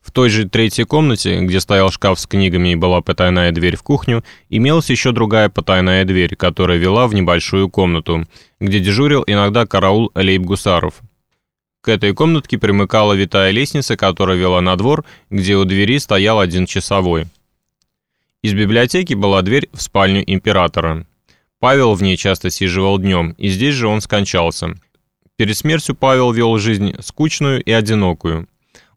В той же третьей комнате, где стоял шкаф с книгами и была потайная дверь в кухню, имелась еще другая потайная дверь, которая вела в небольшую комнату, где дежурил иногда караул лейб-гусаров. К этой комнатке примыкала витая лестница, которая вела на двор, где у двери стоял один часовой. Из библиотеки была дверь в спальню императора. Павел в ней часто сиживал днем, и здесь же он скончался. Перед смертью Павел вел жизнь скучную и одинокую.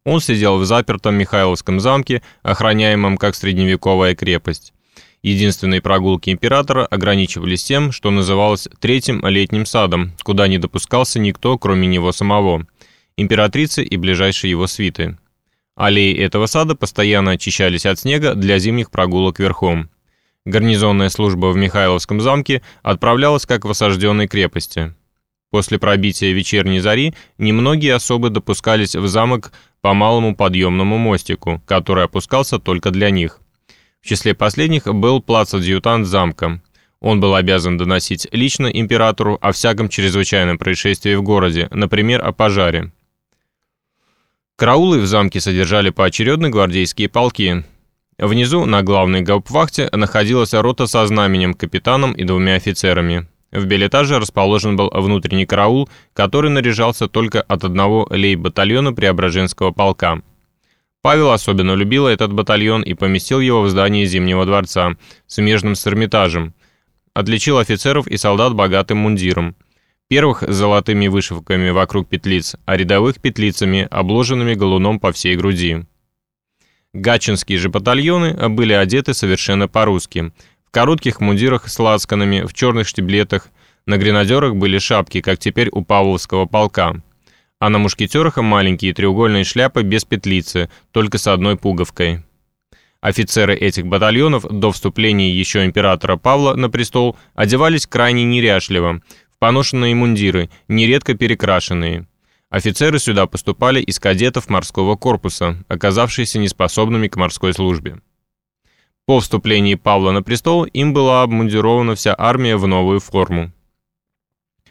Он сидел в запертом Михайловском замке, охраняемом как средневековая крепость. Единственные прогулки императора ограничивались тем, что называлось третьим летним садом, куда не допускался никто, кроме него самого, императрицы и ближайшей его свиты. Аллеи этого сада постоянно очищались от снега для зимних прогулок верхом. Гарнизонная служба в Михайловском замке отправлялась как в осажденной крепости. После пробития вечерней зари немногие особы допускались в замок по малому подъемному мостику, который опускался только для них. В числе последних был плац-адъютант замка. Он был обязан доносить лично императору о всяком чрезвычайном происшествии в городе, например, о пожаре. Караулы в замке содержали поочередно гвардейские полки. Внизу, на главной гауптвахте, находилась рота со знаменем, капитаном и двумя офицерами. В билетаже расположен был внутренний караул, который наряжался только от одного лейб-батальона Преображенского полка. Павел особенно любил этот батальон и поместил его в здании Зимнего дворца, смежным с Эрмитажем. Отличил офицеров и солдат богатым мундиром. Первых с золотыми вышивками вокруг петлиц, а рядовых петлицами, обложенными галуном по всей груди. Гатчинские же батальоны были одеты совершенно по-русски. В коротких мундирах с лацканами, в черных штиблетах, на гренадерах были шапки, как теперь у Павловского полка. А на мушкетерах маленькие треугольные шляпы без петлицы, только с одной пуговкой. Офицеры этих батальонов до вступления еще императора Павла на престол одевались крайне неряшливо – поношенные мундиры, нередко перекрашенные. Офицеры сюда поступали из кадетов морского корпуса, оказавшиеся неспособными к морской службе. По вступлении Павла на престол им была обмундирована вся армия в новую форму.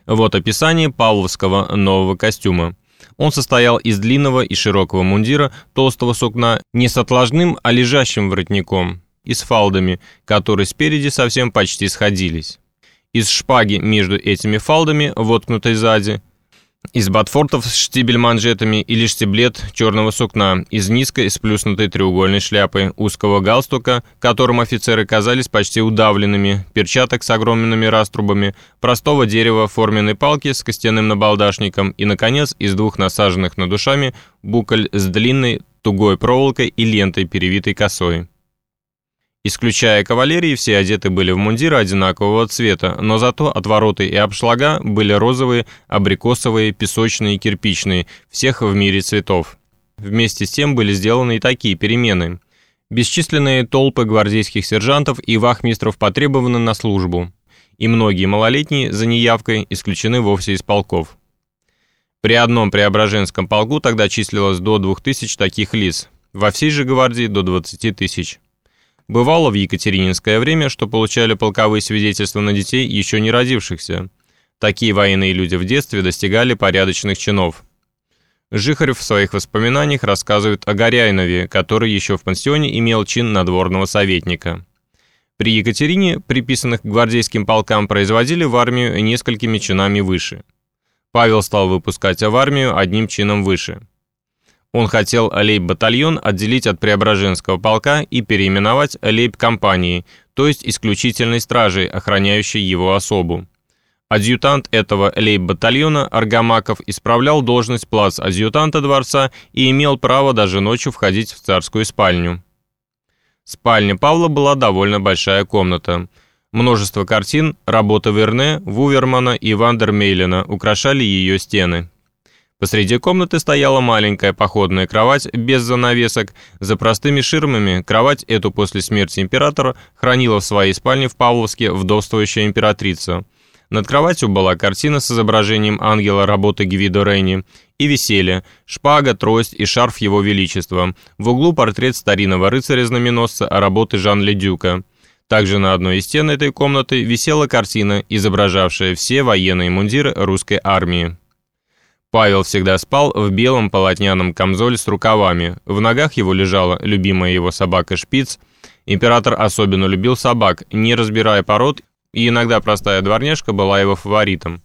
Вот описание павловского нового костюма. Он состоял из длинного и широкого мундира, толстого сукна, не с отложным, а лежащим воротником, и с фалдами, которые спереди совсем почти сходились из шпаги между этими фалдами, воткнутой сзади, из ботфортов с штибель-манжетами или штиблет черного сукна, из низкой сплюснутой треугольной шляпы, узкого галстука, которым офицеры казались почти удавленными, перчаток с огромными раструбами, простого дерева форменной палки с костяным набалдашником и, наконец, из двух насаженных над душами буколь с длинной тугой проволокой и лентой, перевитой косой. Исключая кавалерии, все одеты были в мундиры одинакового цвета, но зато отвороты и обшлага были розовые, абрикосовые, песочные кирпичные, всех в мире цветов. Вместе с тем были сделаны и такие перемены. Бесчисленные толпы гвардейских сержантов и вахмистров потребованы на службу, и многие малолетние за неявкой исключены вовсе из полков. При одном Преображенском полку тогда числилось до 2000 таких лиц, во всей же гвардии до 20 тысяч. Бывало в Екатерининское время, что получали полковые свидетельства на детей, еще не родившихся. Такие военные люди в детстве достигали порядочных чинов. Жихарев в своих воспоминаниях рассказывает о Горяинове, который еще в пансионе имел чин надворного советника. При Екатерине приписанных к гвардейским полкам производили в армию несколькими чинами выше. Павел стал выпускать в армию одним чином выше. Он хотел лейб-батальон отделить от Преображенского полка и переименовать лейб-компанией, то есть исключительной стражей, охраняющей его особу. Адъютант этого лейб-батальона Аргамаков исправлял должность плац-адъютанта дворца и имел право даже ночью входить в царскую спальню. Спальня Павла была довольно большая комната. Множество картин, работы Верне, Вувермана и Вандермейлена украшали ее стены. Посреди комнаты стояла маленькая походная кровать без занавесок. За простыми ширмами кровать эту после смерти императора хранила в своей спальне в Павловске вдовствующая императрица. Над кроватью была картина с изображением ангела работы Гвидо Рейни и веселье, шпага, трость и шарф его величества. В углу портрет старинного рыцаря-знаменосца работы Жан-Ледюка. Также на одной из стен этой комнаты висела картина, изображавшая все военные мундиры русской армии. Павел всегда спал в белом полотняном камзоле с рукавами. В ногах его лежала любимая его собака Шпиц. Император особенно любил собак, не разбирая пород, и иногда простая дворняжка была его фаворитом.